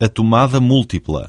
a tomada múltipla.